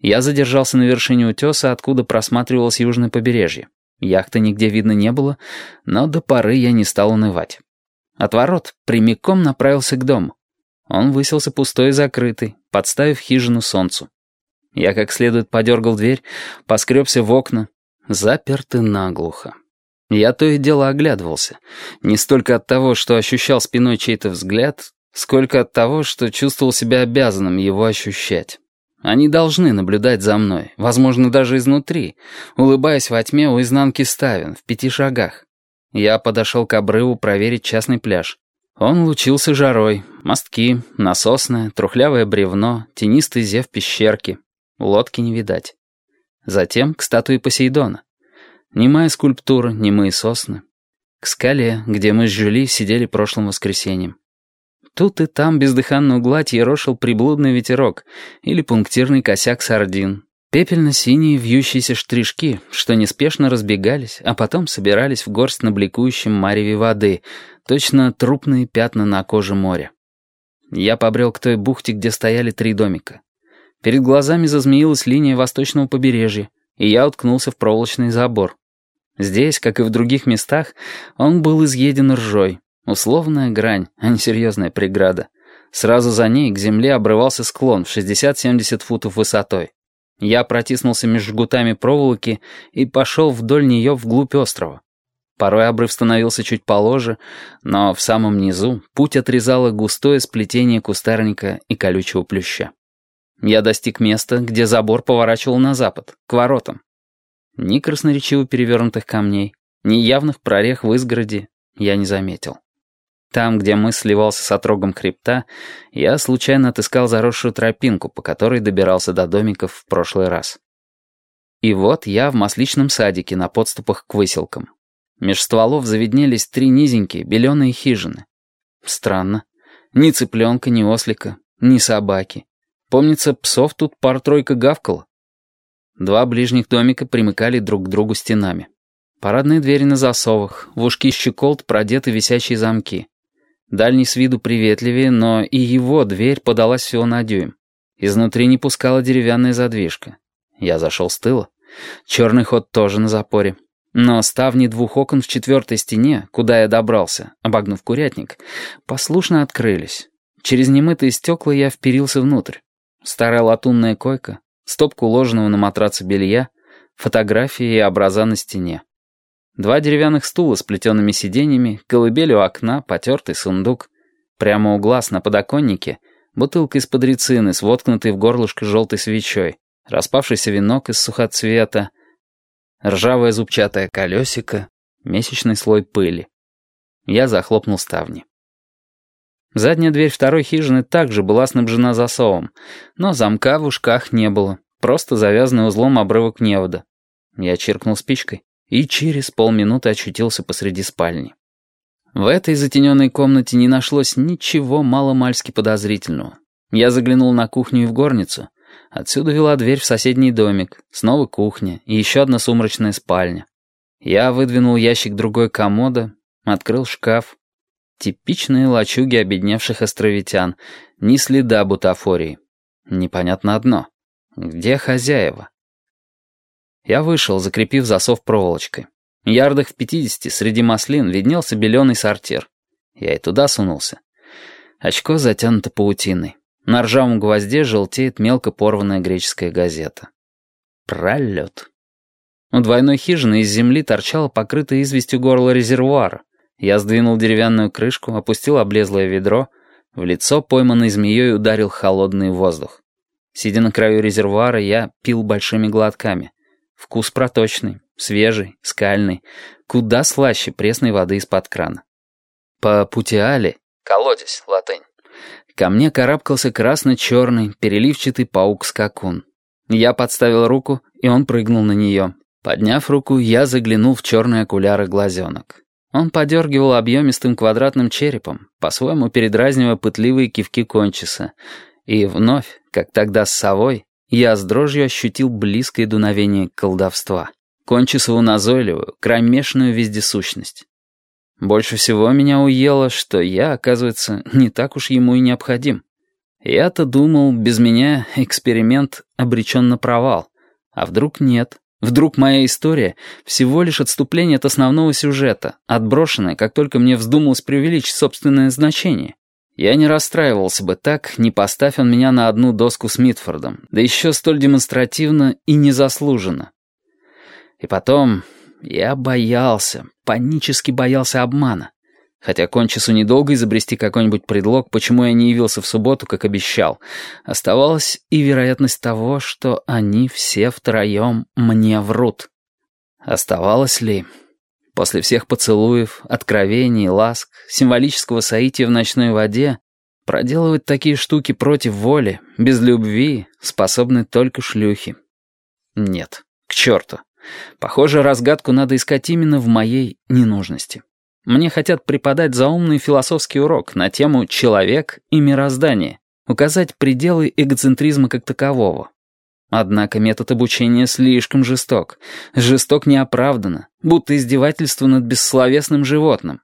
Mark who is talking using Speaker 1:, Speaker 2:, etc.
Speaker 1: Я задержался на вершине утеса, откуда просматривалось южное побережье. Яхты нигде видно не было, но до поры я не стал унывать. От ворот прямиком направился к дому. Он высился пустой и закрытый, подставив хижину солнцу. Я как следует подергал дверь, поскребся в окна. Заперты наглухо. Я то и дело оглядывался. Не столько от того, что ощущал спиной чей-то взгляд, сколько от того, что чувствовал себя обязанным его ощущать. Они должны наблюдать за мной, возможно, даже изнутри, улыбаясь во тьме у изнанки ставен, в пяти шагах. Я подошел к обрыву проверить частный пляж. Он лучился жарой. Мостки, насосное, трухлявое бревно, тенистый зев пещерки. Лодки не видать. Затем к статуе Посейдона. Немая скульптура, немые сосны. К скале, где мы с Жюли сидели прошлым воскресеньем. Тут и там бездыханную гладь ерошил приблудный ветерок или пунктирный косяк сардин. Пепельно-синие вьющиеся штришки, что неспешно разбегались, а потом собирались в горсть на бликующем мареве воды, точно трупные пятна на коже моря. Я побрел к той бухте, где стояли три домика. Перед глазами зазмеилась линия восточного побережья, и я уткнулся в проволочный забор. Здесь, как и в других местах, он был изъеден ржой, Условная грань, а не серьезная преграда. Сразу за ней к земле обрывался склон в 60-70 футов высотой. Я протиснулся между жгутами проволоки и пошел вдоль нее вглубь острова. Порой обрыв становился чуть положе, но в самом низу путь отрезало густое сплетение кустарника и колючего плюща. Я достиг места, где забор поворачивал на запад, к воротам. Ни красноречиво перевернутых камней, ни явных прорех в изгороди я не заметил. Там, где мыс сливался с отрогом хребта, я случайно отыскал заросшую тропинку, по которой добирался до домиков в прошлый раз. И вот я в масличном садике на подступах к выселкам. Меж стволов заведнелись три низенькие беленые хижины. Странно. Ни цыпленка, ни ослика, ни собаки. Помнится, псов тут пар-тройка гавкала. Два ближних домика примыкали друг к другу стенами. Парадные двери на засовах, в ушки щеколд продеты висячие замки. Дальний с виду приветливее, но и его дверь подалась всего на дюйм. Изнутри не пускала деревянная задвижка. Я зашел с тыла. Черный ход тоже на запоре. Но ставни двух окон в четвертой стене, куда я добрался, обогнув курятник, послушно открылись. Через немытые стекла я вперился внутрь. Старая латунная койка, стопка уложенного на матраце белья, фотографии и образа на стене. Два деревянных стула с плетеными сиденьями, колыбель у окна, потертый сундук. Прямо у глаз на подоконнике бутылка из-под рецины с воткнутой в горлышко желтой свечой, распавшийся венок из сухоцвета, ржавое зубчатое колесико, месячный слой пыли. Я захлопнул ставни. Задняя дверь второй хижины также была снабжена засовом, но замка в ушках не было, просто завязанный узлом обрывок невода. Я чиркнул спичкой и через полминуты очутился посреди спальни. В этой затененной комнате не нашлось ничего маломальски подозрительного. Я заглянул на кухню и в горницу. Отсюда вела дверь в соседний домик, снова кухня и еще одна сумрачная спальня. Я выдвинул ящик другой комода, открыл шкаф. Типичные лачуги обедневших островитян, ни следа бутафории. Непонятно одно. Где хозяева? Я вышел, закрепив засов проволочкой. Ярдах в пятидесяти среди маслин виднелся беленый сортир. Я и туда сунулся. Очко затянуто паутиной. На ржавом гвозде желтеет мелко порванная греческая газета. Пролет. У двойной хижины из земли торчало покрытое известью горло резервуара. Я сдвинул деревянную крышку, опустил облезлое ведро. В лицо пойманной змеей ударил холодный воздух. Сидя на краю резервуара, я пил большими глотками. Вкус проточный, свежий, скальный, куда слаще пресной воды из-под крана. По путиале, колодец, латынь, ко мне карабкался красно-черный, переливчатый паук-скакун. Я подставил руку, и он прыгнул на нее. Подняв руку, я заглянул в черные окуляры глазенок. Он подергивал объемистым квадратным черепом, по-своему передразнивая пытливые кивки кончиса. И вновь, как тогда с совой, я с дрожью ощутил близкое дуновение колдовства. Кончисову назойливую, кромешную вездесущность. Больше всего меня уело, что я, оказывается, не так уж ему и необходим. Я-то думал, без меня эксперимент обречен на провал. А вдруг нет? Вдруг моя история — всего лишь отступление от основного сюжета, отброшенное, как только мне вздумалось преувеличить собственное значение. Я не расстраивался бы так, не поставь он меня на одну доску с Митфордом, да еще столь демонстративно и незаслуженно. И потом я боялся, панически боялся обмана. Хотя Кончису недолго изобрести какой-нибудь предлог, почему я не явился в субботу, как обещал. Оставалась и вероятность того, что они все втроем мне врут. Оставалось ли... После всех поцелуев, откровений, ласк, символического соития в ночной воде, проделывать такие штуки против воли, без любви, способны только шлюхи. Нет, к черту. Похоже, разгадку надо искать именно в моей ненужности. Мне хотят преподать заумный философский урок на тему «человек и мироздание», указать пределы эгоцентризма как такового. Однако метод обучения слишком жесток. Жесток неоправданно, будто издевательство над бессловесным животным.